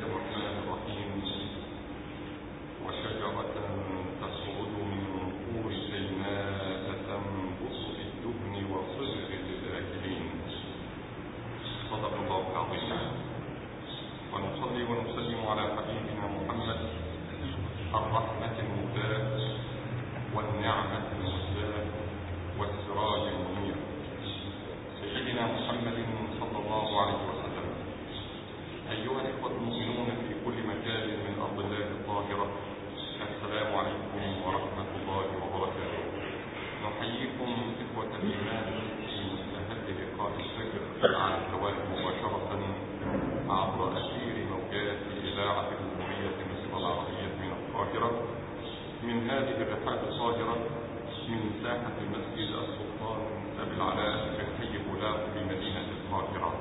the world. وأخوانكم وشرفا عبر أسير موجات إذاعة الجمهورية مصر العربية من القاهرة من هذه الرحلة الصاهرة من ساحة المسجد السلطان أبي العلاء في حي بولاق بمدينة القاهرة.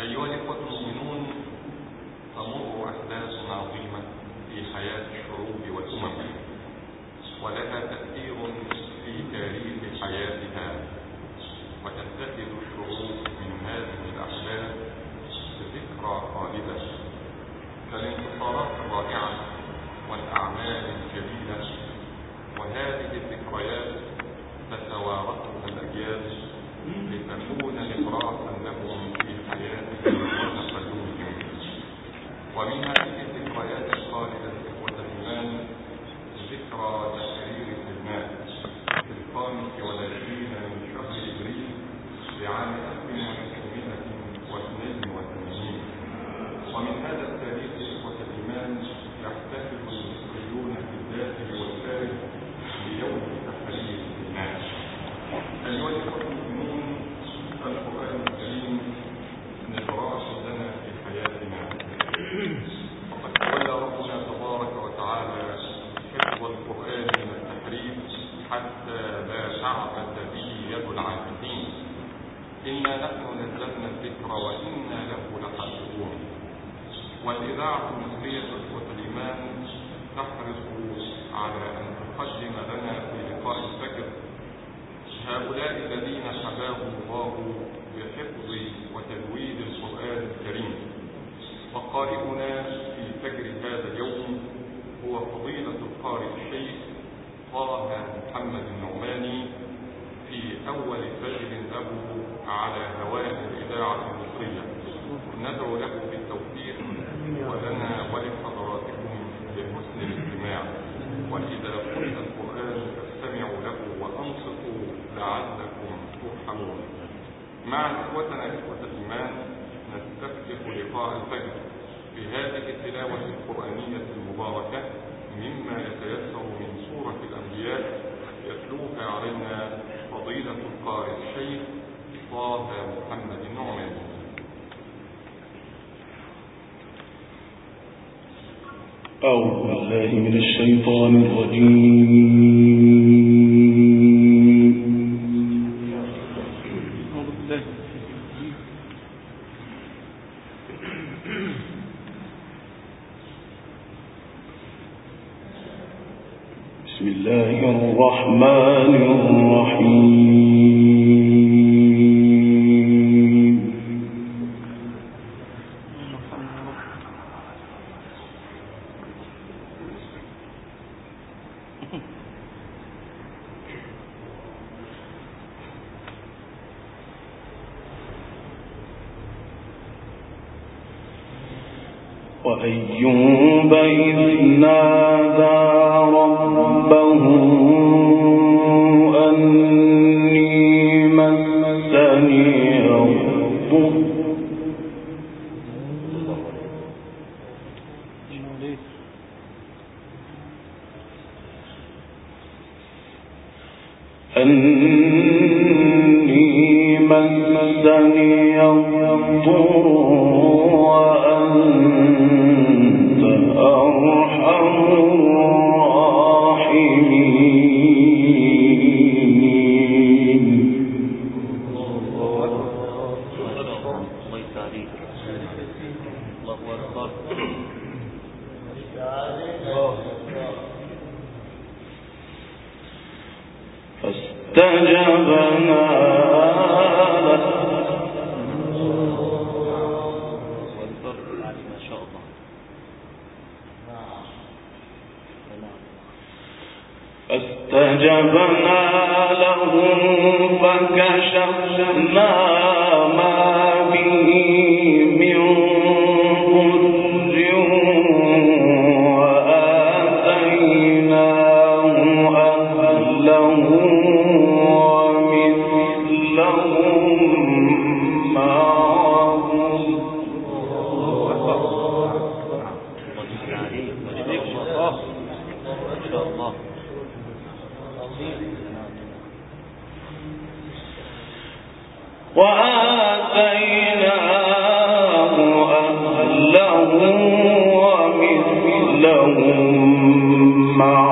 أيها الإخوة المؤمنون تمر أحداث عظيمة في حياة 我明白。تحرص على أن تقدم لنا في لقاء الفجر. هؤلاء الذين حباهم الله بحفظ وتجويد القرآن الكريم. وقارئنا في فجر هذا اليوم هو فضيلة القارئ الشيخ طه محمد النعماني في أول فجر له على هواء الإذاعة قال الشيخ طه محمد النعمان أعوذ بالله من الشيطان الرجيم. وأيوب إذ نادى ربه فاستجبنا له فكشفنا ما به. وآتيناه أهله ومثلهم معهم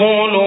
يقولون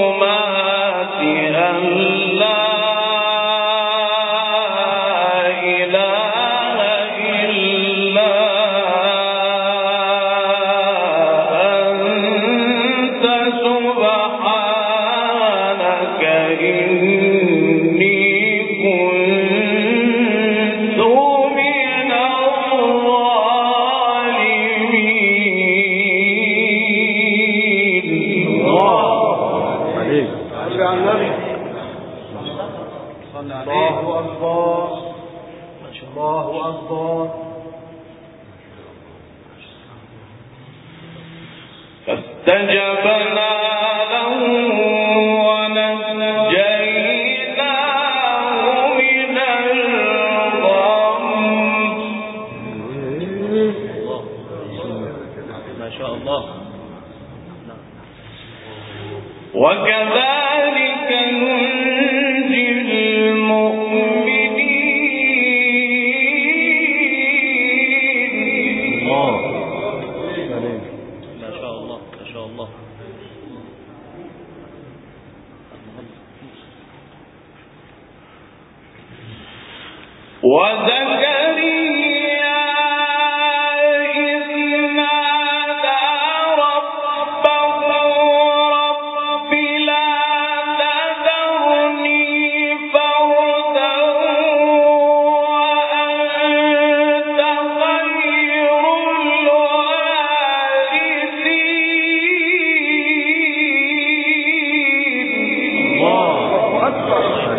وكذلك ننزل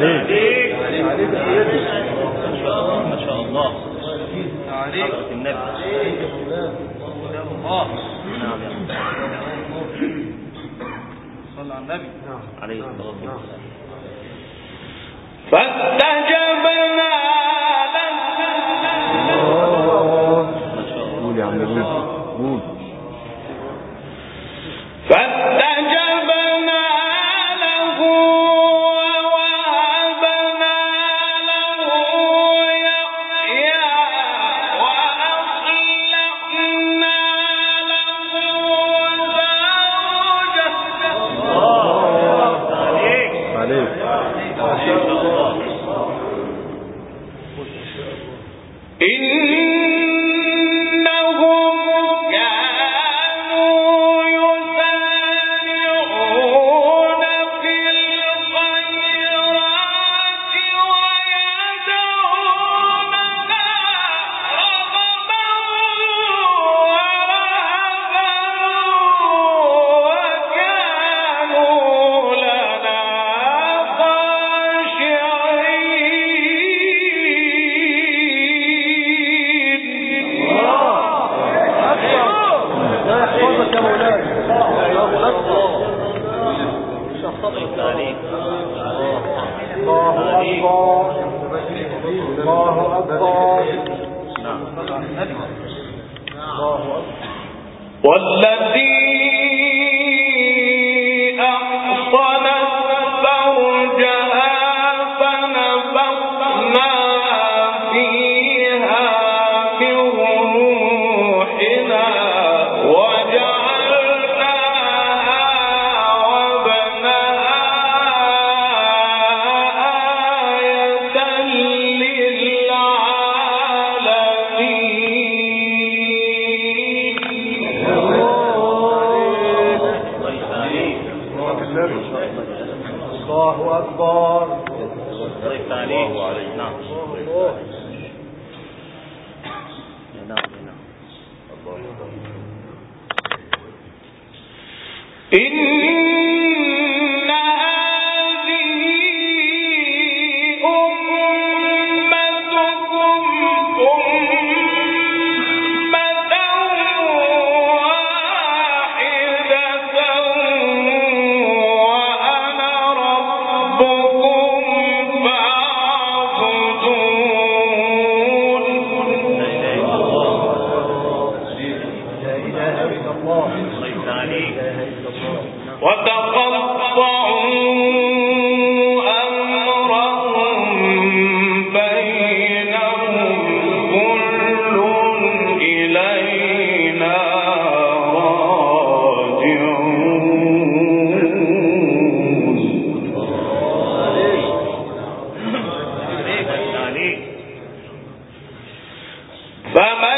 عليك ما شاء الله. عليك النبي. الله نعم صلى على النبي. عليه الصلاه والسلام نعم. فاستهزئ إن والذي Mama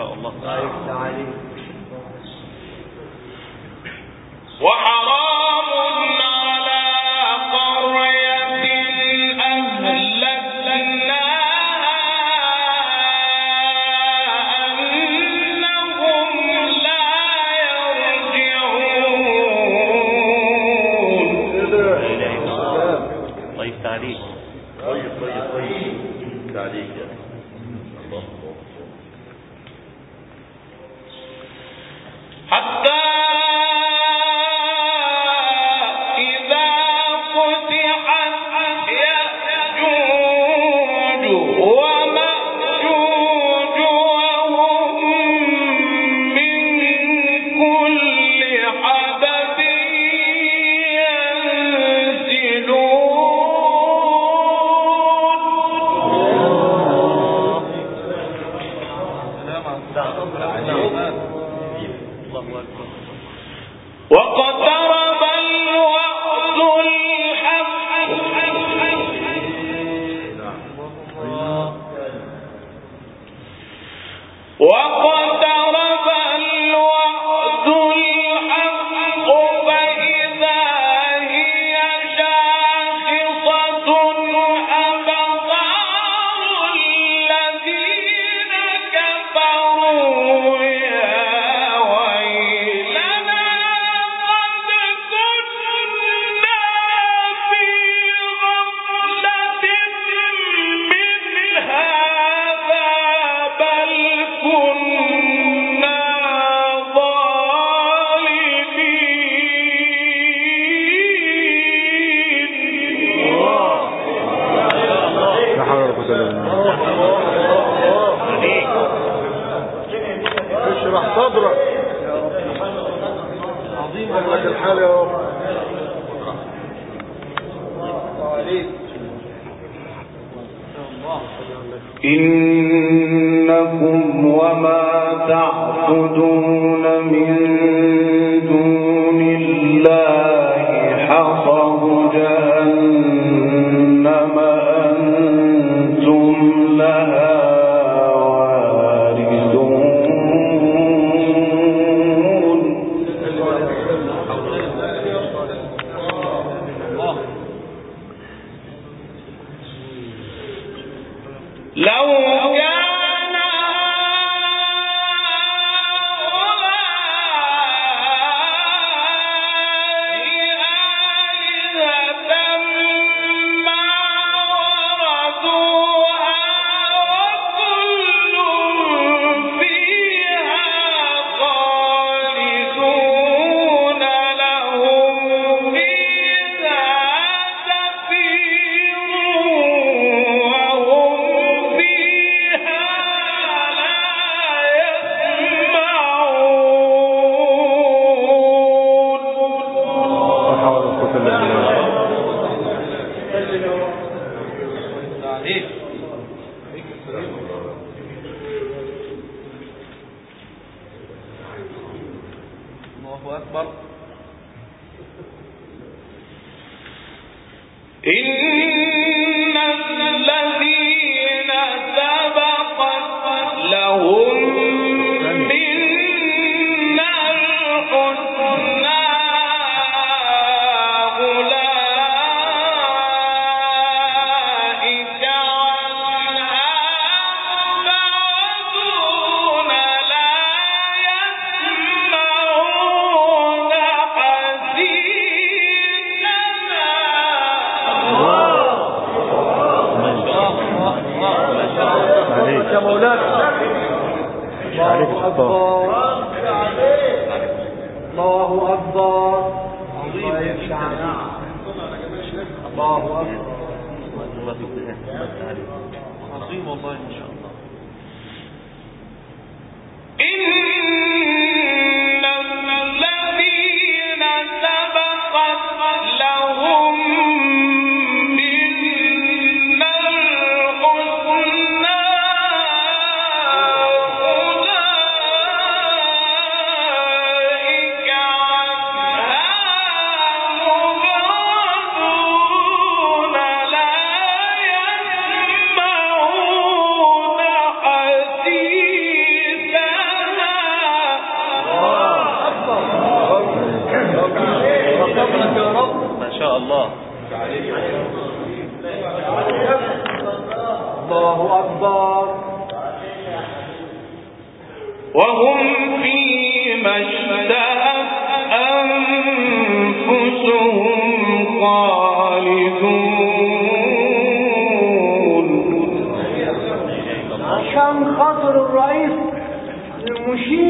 شاء الله. إنكم وما تعبدون من دون الله حصب جهنم.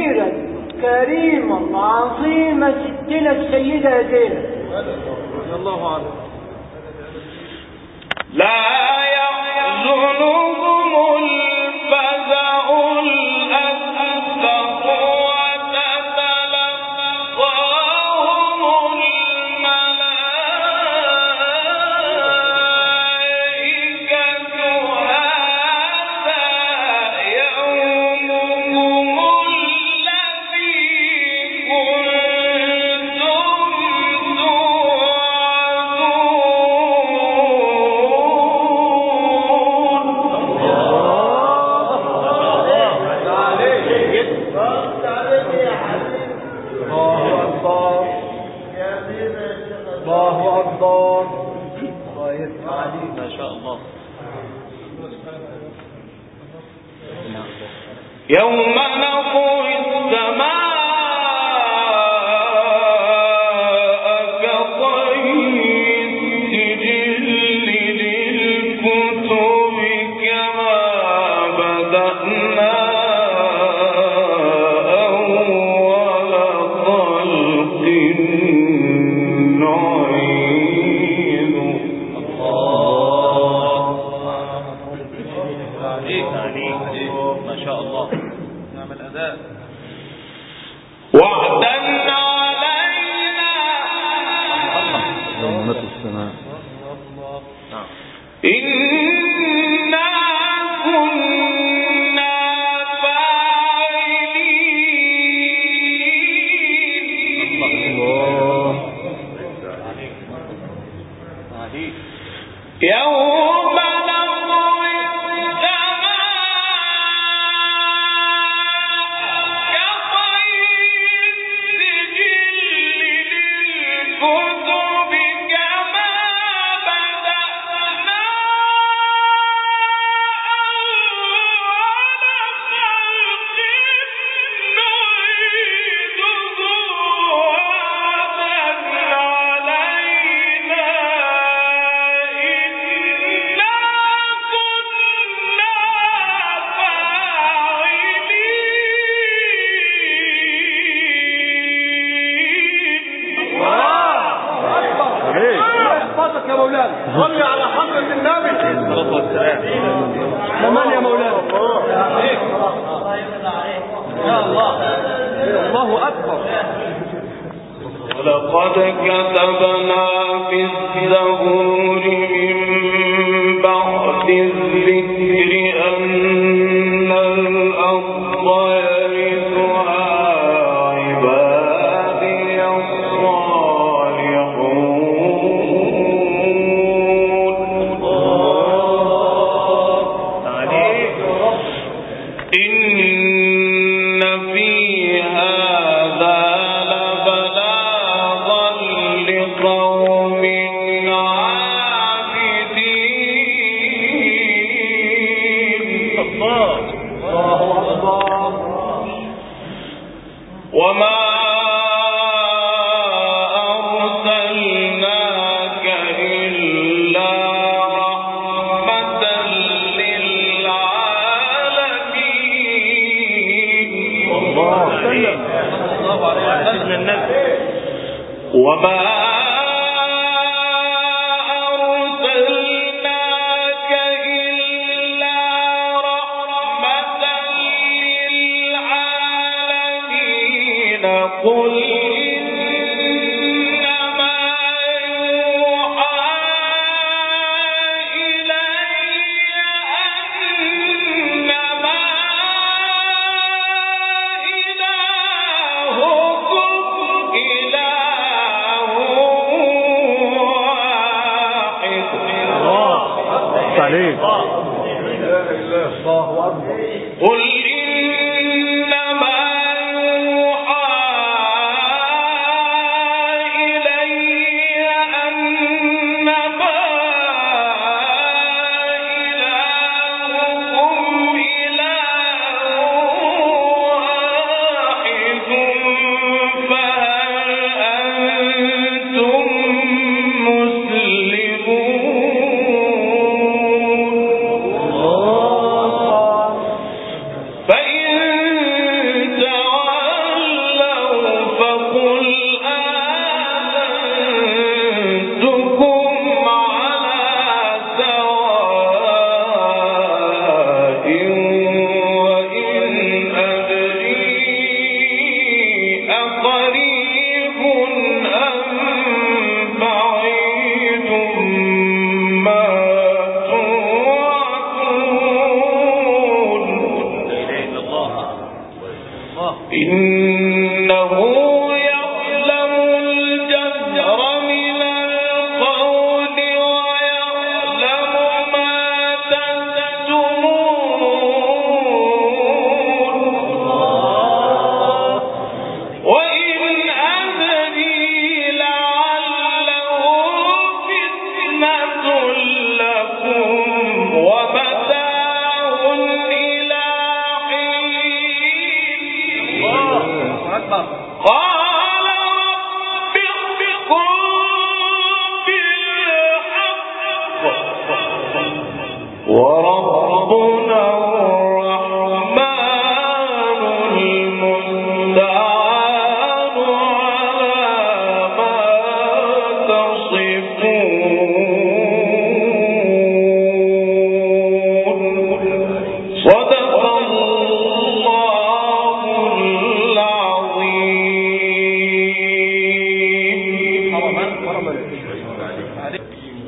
كبيرا كريما عظيما ستنا السيدة زينب. رضي الله عنه لا يحزنه الله أكبر. طيب، ما شاء الله. يوم نقول بعد الذكر